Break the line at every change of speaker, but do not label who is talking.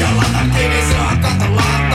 Jolla taktiivisella katolaatta telah